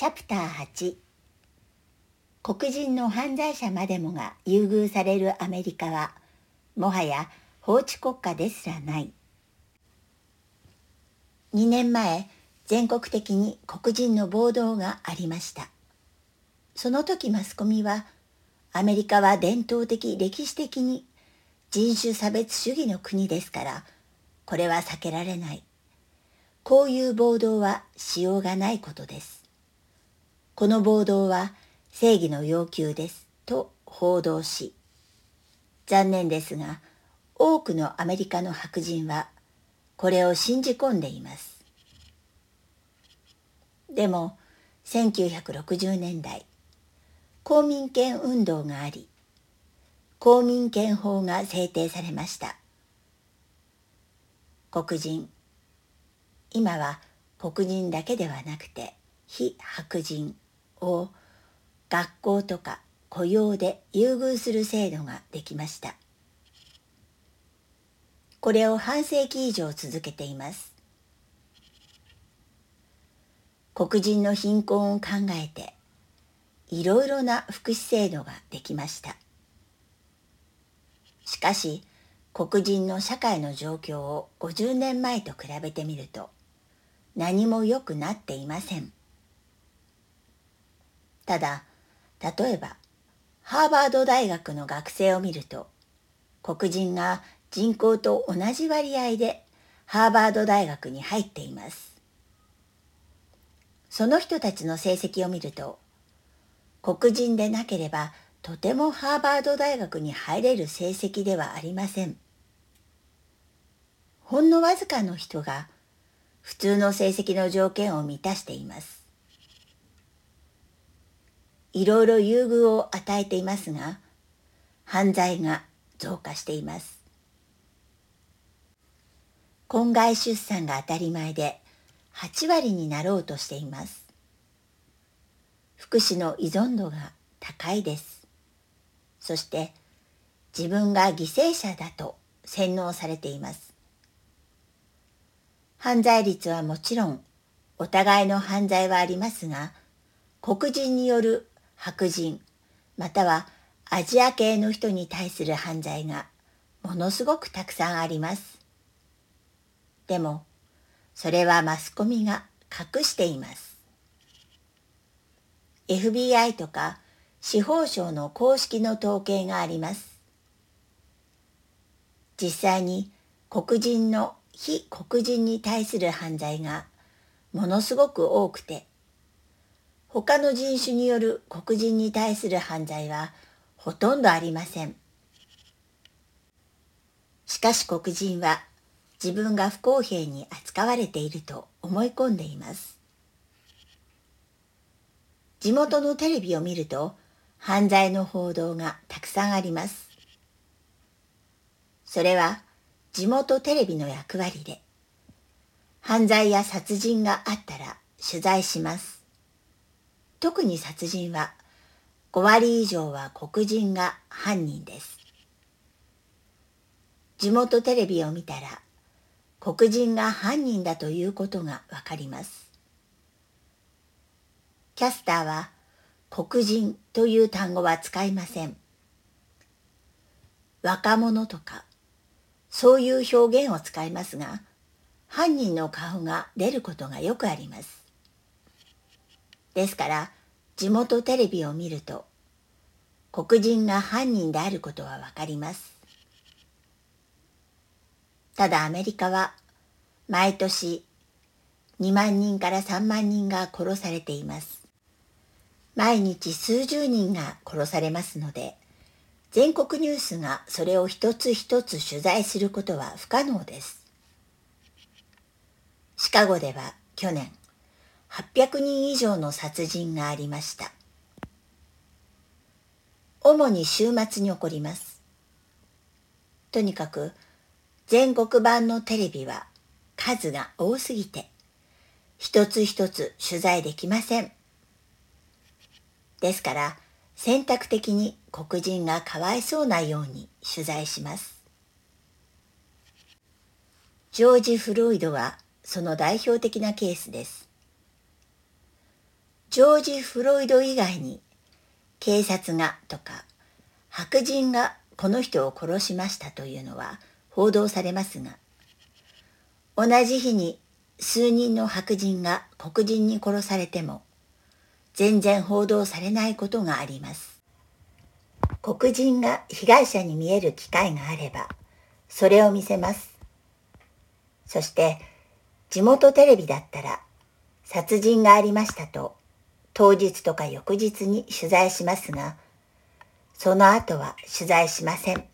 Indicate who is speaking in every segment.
Speaker 1: チャプター8黒人の犯罪者までもが優遇されるアメリカはもはや法治国家ですらない。2年前全国的に黒人の暴動がありました。その時マスコミはアメリカは伝統的歴史的に人種差別主義の国ですからこれは避けられない。こういう暴動はしようがないことです。この暴動は正義の要求ですと報道し、残念ですが、多くのアメリカの白人はこれを信じ込んでいます。でも、1960年代、公民権運動があり、公民権法が制定されました。黒人、今は黒人だけではなくて非白人を学校とか雇用で優遇する制度ができました。これを半世紀以上続けています。黒人の貧困を考えていろいろな福祉制度ができました。しかし黒人の社会の状況を50年前と比べてみると何も良くなっていません。ただ、例えば、ハーバード大学の学生を見ると、黒人が人口と同じ割合でハーバード大学に入っています。その人たちの成績を見ると、黒人でなければとてもハーバード大学に入れる成績ではありません。ほんのわずかの人が普通の成績の条件を満たしています。いろいろ優遇を与えていますが、犯罪が増加しています。婚外出産が当たり前で8割になろうとしています。福祉の依存度が高いです。そして自分が犠牲者だと洗脳されています。犯罪率はもちろんお互いの犯罪はありますが、黒人による白人またはアジア系の人に対する犯罪がものすごくたくさんあります。でもそれはマスコミが隠しています。FBI とか司法省の公式の統計があります。実際に黒人の非黒人に対する犯罪がものすごく多くて他の人種による黒人に対する犯罪はほとんどありません。しかし黒人は自分が不公平に扱われていると思い込んでいます。地元のテレビを見ると犯罪の報道がたくさんあります。それは地元テレビの役割で犯罪や殺人があったら取材します。特に殺人は5割以上は黒人が犯人です。地元テレビを見たら黒人が犯人だということがわかります。キャスターは黒人という単語は使いません。若者とかそういう表現を使いますが犯人の顔が出ることがよくあります。ですから地元テレビを見ると黒人が犯人であることはわかります。ただアメリカは毎年2万人から3万人が殺されています。毎日数十人が殺されますので、全国ニュースがそれを一つ一つ取材することは不可能です。シカゴでは去年、800人以上の殺人がありました。主に週末に起こります。とにかく全国版のテレビは数が多すぎて一つ一つ取材できません。ですから選択的に黒人がかわいそうなように取材します。ジョージ・フロイドはその代表的なケースです。ジョージ・フロイド以外に警察がとか白人がこの人を殺しましたというのは報道されますが同じ日に数人の白人が黒人に殺されても全然報道されないことがあります。黒人が被害者に見える機会があればそれを見せます。そして地元テレビだったら殺人がありましたと当日とか翌日に取材しますが、その後は取材しません。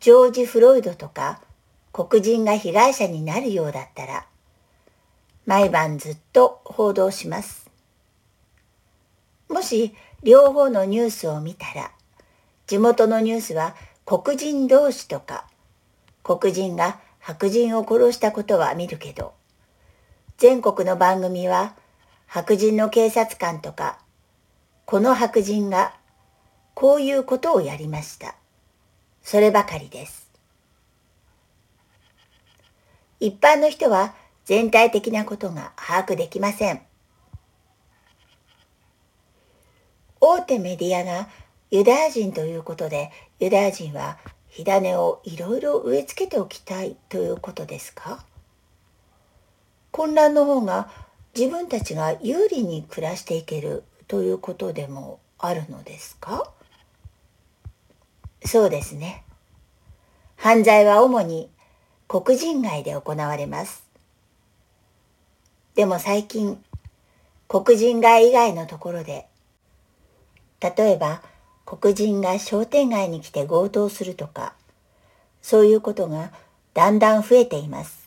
Speaker 1: ジョージ・フロイドとか黒人が被害者になるようだったら、毎晩ずっと報道します。もし両方のニュースを見たら、地元のニュースは黒人同士とか、黒人が白人を殺したことは見るけど、全国の番組は白人の警察官とか、この白人がこういうことをやりました。そればかりです。一般の人は全体的なことが把握できません。大手メディアがユダヤ人ということでユダヤ人は火種をいろいろ植え付けておきたいということですか？混乱の方が自分たちが有利に暮らしていけるということでもあるのですか？そうですね。犯罪は主に黒人街で行われます。でも最近、黒人街以外のところで、例えば黒人が商店街に来て強盗するとか、そういうことがだんだん増えています。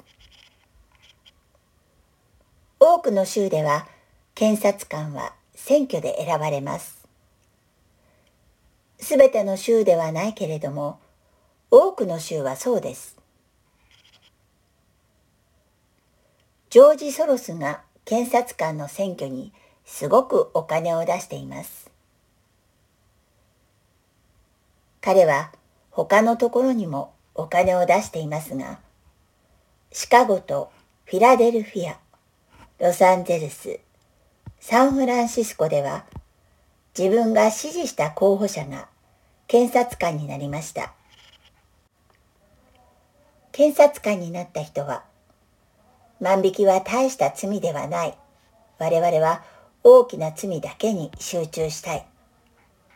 Speaker 1: 多くの州では検察官は選挙で選ばれます。すべての州ではないけれども、多くの州はそうです。ジョージ・ソロスが検察官の選挙にすごくお金を出しています。彼は他のところにもお金を出していますが、シカゴとフィラデルフィア、ロサンゼルス、サンフランシスコでは自分が支持した候補者が検察官になりました。検察官になった人は万引きは大した罪ではない。我々は大きな罪だけに集中したい。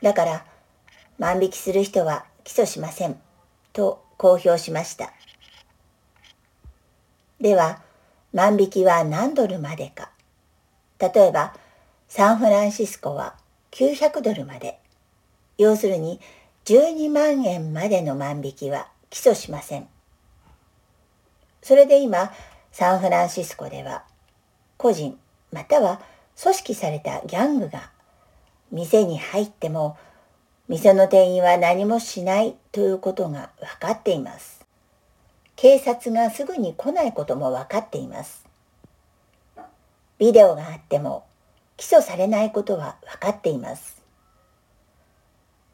Speaker 1: だから万引きする人は起訴しません。と公表しました。では、万引きは何ドルまでか。例えば、サンフランシスコは900ドルまで。要するに、12万円までの万引きは起訴しません。それで今、サンフランシスコでは、個人または組織されたギャングが、店に入っても、店の店員は何もしないということが分かっています。警察がすぐに来ないことも分かっています。ビデオがあっても起訴されないことは分かっています。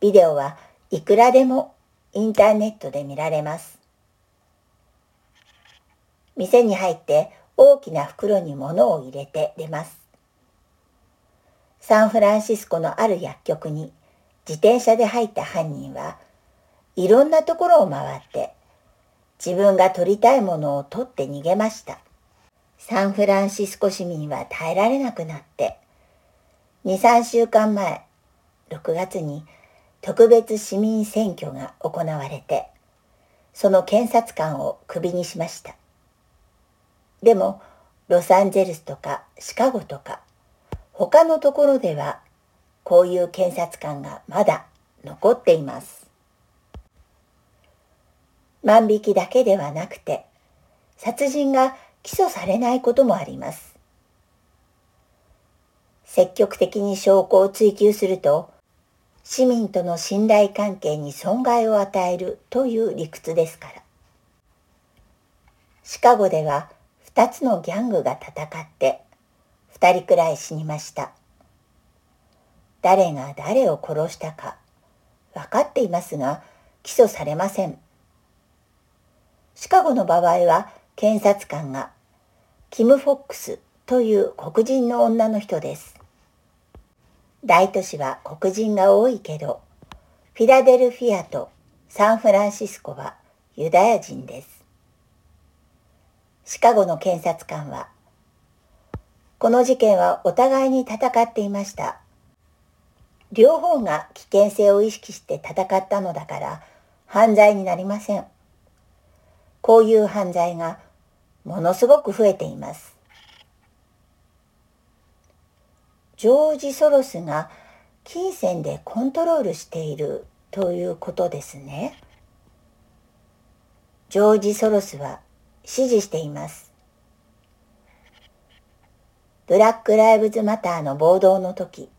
Speaker 1: ビデオはいくらでもインターネットで見られます。店に入って大きな袋に物を入れて出ます。サンフランシスコのある薬局に自転車で入った犯人はいろんなところを回って自分が取りたいものを取って逃げました。サンフランシスコ市民は耐えられなくなって、2、3週間前、6月に特別市民選挙が行われて、その検察官をクビにしました。でも、ロサンゼルスとかシカゴとか、他のところでは、こういう検察官がまだ残っています。万引きだけではなくて、殺人が起訴されないこともあります。積極的に証拠を追求すると、市民との信頼関係に損害を与えるという理屈ですから。シカゴでは2つのギャングが戦って2人くらい死にました。誰が誰を殺したか分かっていますが起訴されません。シカゴの場合は検察官がキム・フォックスという黒人の女の人です。大都市は黒人が多いけど、フィラデルフィアとサンフランシスコはユダヤ人です。シカゴの検察官は、この事件はお互いに戦っていました。両方が危険性を意識して戦ったのだから犯罪になりません。こういう犯罪がものすごく増えています。ジョージ・ソロスが金銭でコントロールしているということですね。ジョージ・ソロスは支持しています。ブラック・ライブズ・マターの暴動の時、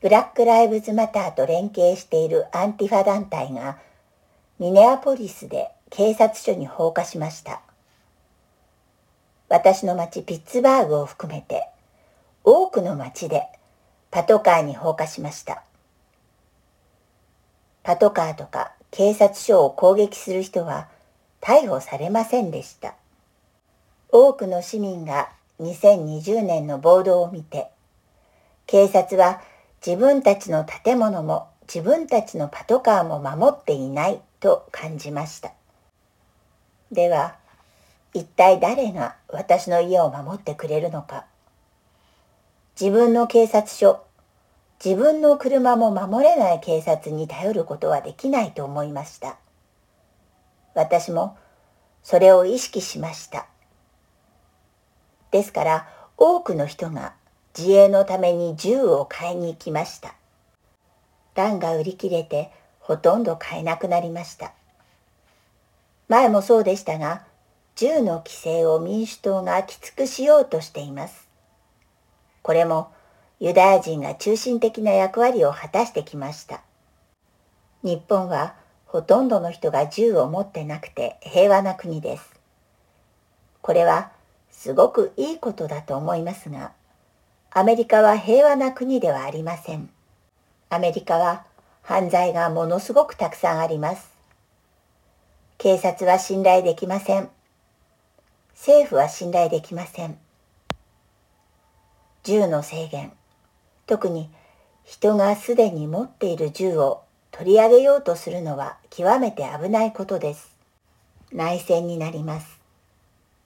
Speaker 1: ブラック・ライブズ・マターと連携しているアンティファ団体がミネアポリスで警察署に放火しました。私の町ピッツバーグを含めて多くの町でパトカーに放火しました。パトカーとか警察署を攻撃する人は逮捕されませんでした。多くの市民が2020年の暴動を見て、警察は自分たちの建物も自分たちのパトカーも守っていないと感じました。では、一体誰が私の家を守ってくれるのか。自分の警察署、自分の車も守れない警察に頼ることはできないと思いました。私もそれを意識しました。ですから多くの人が自衛のために銃を買いに行きました。弾が売り切れてほとんど買えなくなりました。前もそうでしたが、銃の規制を民主党がきつくしようとしています。これもユダヤ人が中心的な役割を果たしてきました。日本はほとんどの人が銃を持ってなくて平和な国です。これはすごくいいことだと思いますが、アメリカは平和な国ではありません。アメリカは犯罪がものすごくたくさんあります。警察は信頼できません。政府は信頼できません。銃の制限、特に人がすでに持っている銃を取り上げようとするのは極めて危ないことです。内戦になります。